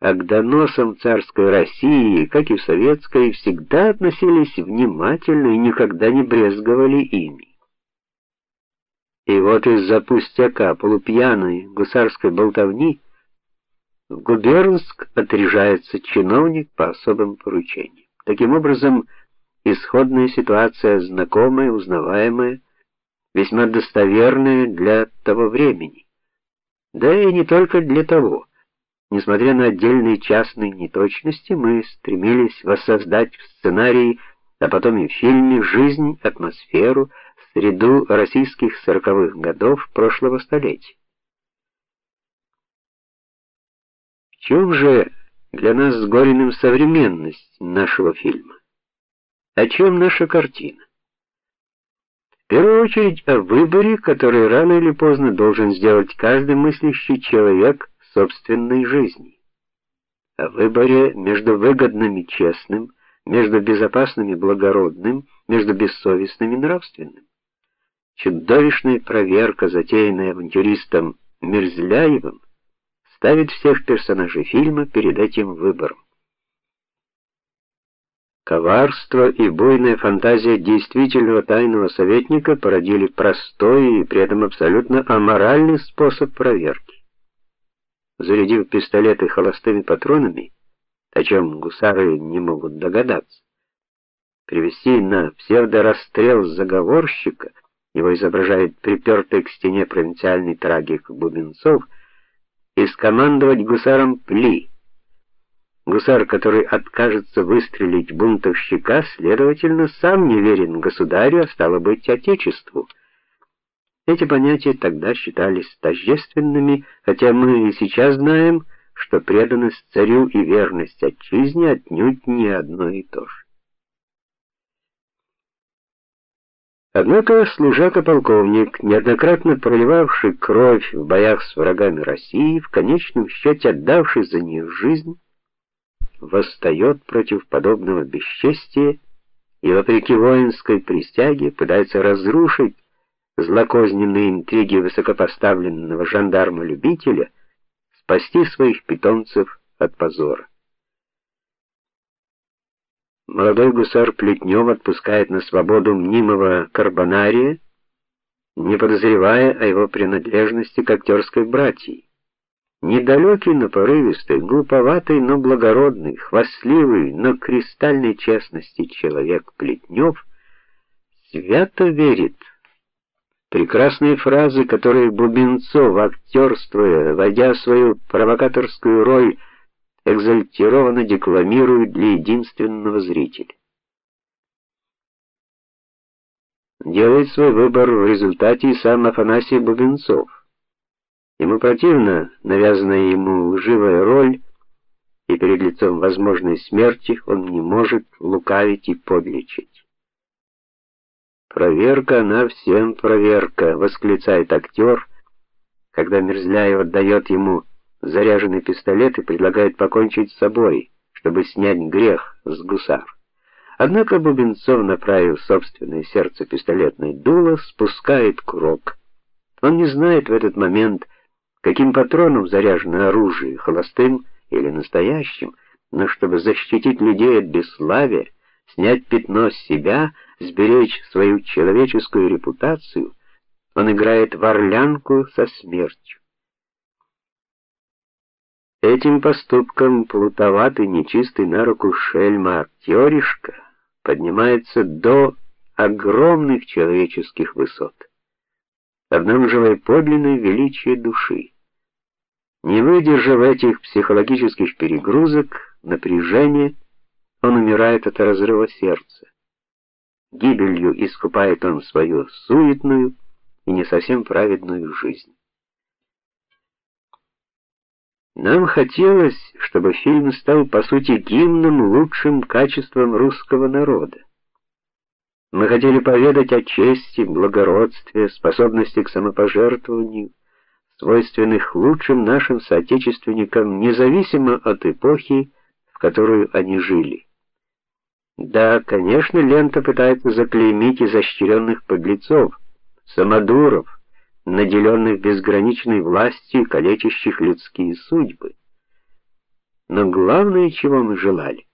а к доносам царской России, как и в советской, всегда относились внимательно и никогда не брезговали ими. И вот из-за пустяка, полупьяной гусарской болтовни в Губернск отряжается чиновник по особым поручениям. Таким образом, исходная ситуация знакомая, узнаваемая, весьма достоверная для того времени. Да и не только для того. Несмотря на отдельные частные неточности, мы стремились воссоздать в сценарии, а потом и в фильме жизнь, атмосферу, среду российских сороковых годов прошлого столетия. В чем же для нас с Гориным современность нашего фильма? О чем наша картина? В первую очередь о выборе, который рано или поздно должен сделать каждый мыслящий человек собственной жизни. О выборе между выгодным и честным, между безопасным и благородным, между бессовестным и нравственным. Чудовищная проверка, затеянная авантюристом Мерзляевым, ставит всех персонажей фильма перед этим выбором. Коварство и буйная фантазия действительного тайного советника породили простой и при этом абсолютно аморальный способ проверки зарядив пистолеты холостыми патронами, о чем гусары не могут догадаться. Привести на псевдорасстрел заговорщика, его изображает припертый к стене провинциальный трагик Бубенцов, и скомандовать гусарам пли. Гусар, который откажется выстрелить бунтовщика, следовательно, сам не верен государю, а стало быть, отечеству. Эти понятия тогда считались тождественными, хотя мы и сейчас знаем, что преданность царю и верность отчизне отнюдь не одно и то же. Однако служака-полковник, неоднократно проливавший кровь в боях с врагами России, в конечном счете отдавший за нее жизнь, восстает против подобного бесчестия и вопреки воинской присяге пытается разрушить злокозненные интриги высокопоставленного жандарма-любителя спасти своих питомцев от позора. Молодой гусар Плетнев отпускает на свободу мнимого карбонария, не подозревая о его принадлежности к актерской братии. Недалекий, но порывистый, глуповатый, но благородный, хвастливый, но кристальной честности человек Плетнев свято верит Прекрасные фразы, которые Бубенцов, актерствуя, войдя в свою провокаторскую роль, экзальтированно декламирует для единственного зрителя. Делает свой выбор в результате и сам Афанасий Бубенцов. Ему противна навязанная ему лживая роль, и перед лицом возможной смерти он не может лукавить и подлечить. Проверка, она всем проверка, восклицает актер, когда Мерзляев отдает ему заряженный пистолет и предлагает покончить с собой, чтобы снять грех с гусар. Однако Бубенцов, направив собственное сердце пистолетной дуло, спускает курок. Он не знает в этот момент, каким патроном заряжено оружие, холостым или настоящим, но чтобы защитить людей от бесславия, снять пятно с себя, сберечь свою человеческую репутацию, он играет в орлянку со смертью. Этим поступком плутоватый, нечистый на руку шельма актеришка поднимается до огромных человеческих высот, обнаруживая подлинное величие души. Не выдержав этих психологических перегрузок, напряжения, он умирает от разрыва сердца. Гибелью искупает он свою суетную и не совсем праведную жизнь. Нам хотелось, чтобы фильм стал по сути гимном лучшим качествам русского народа. Мы хотели поведать о чести, благородстве, способности к самопожертвованию, свойственных лучшим нашим соотечественникам, независимо от эпохи, в которую они жили. Да, конечно, лента пытается заклеймить изощренных подлецов, самодуров, наделенных безграничной властью, калечащих людские судьбы. Но главное, чего мы желали,